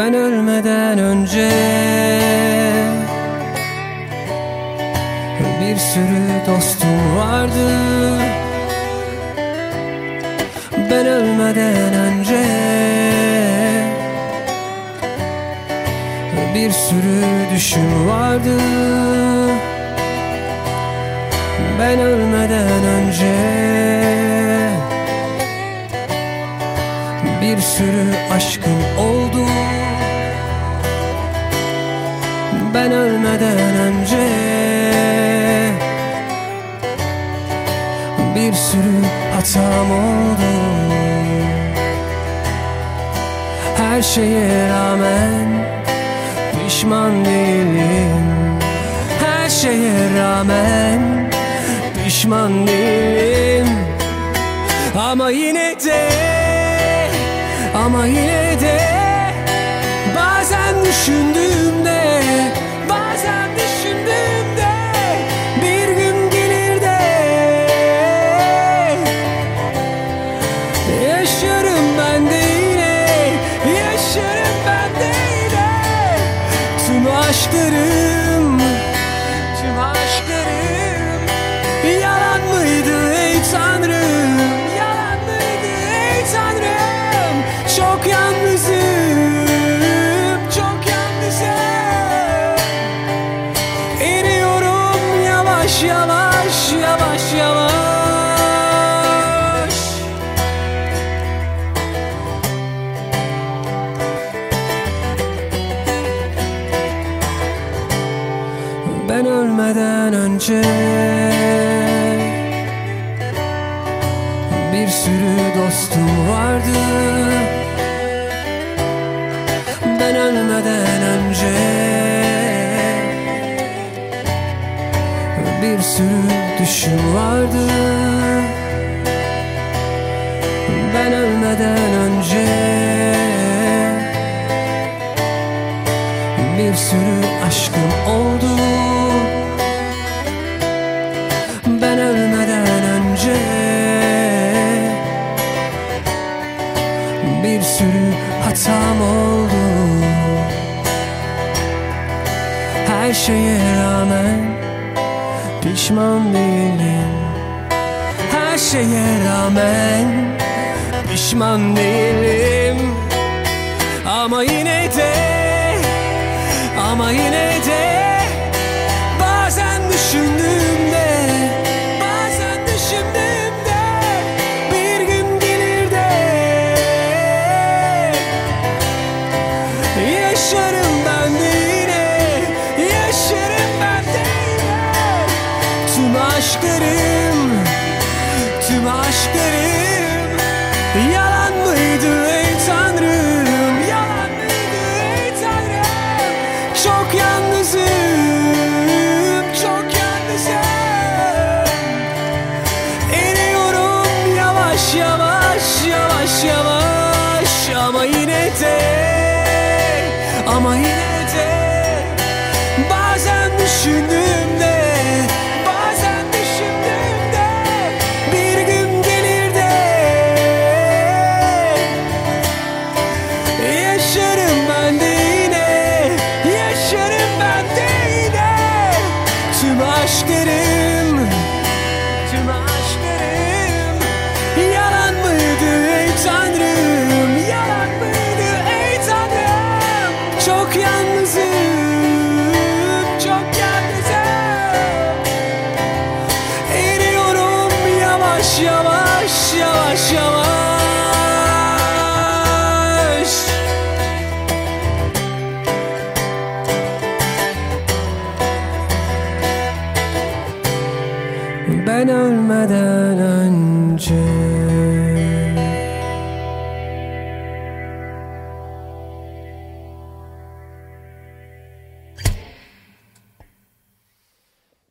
Ben ölmeden önce Bir sürü dostum vardı. Ben ölmeden önce Bir sürü düşün vardı. Ben ölmeden önce Bir sürü aşkım oldu. Ben ölmeden önce Bir sürü hatam oldu. Her şeye rağmen pişman değilim. Her şeye rağmen pişman değilim. Ama yine de ama yine de Bazen düşündüğümde Bazen düşündüğümde Bir gün gelir de Yaşarım ben de yine Yaşarım ben de yine. Tüm aşklarım Tüm aşklarım Yalan mıydı ey tanrım yalnızım Çok yalnızım. Eriyorum yavaş yavaş Yavaş yavaş. Ben ölmeden önce Bir sürü dostum vardı Ben ölmeden önce Bir sürü düşün vardı. Ben ölmeden önce bir sürü aşkım oldu Her şeye rağmen pişman değilim. Her şeye rağmen pişman değilim. Ama yine de ama yine de aşklarım tüm aşklarım. Yalan mıydı ey tanrım yalan mıydı ey tanrım? Çok yalnızım çok yalnızım. Eriyorum yavaş yavaş yavaş yavaş. Ama yine de ama yine de. Bazen düşündüğümde yavaş yavaş yavaş. Ben ölmeden önce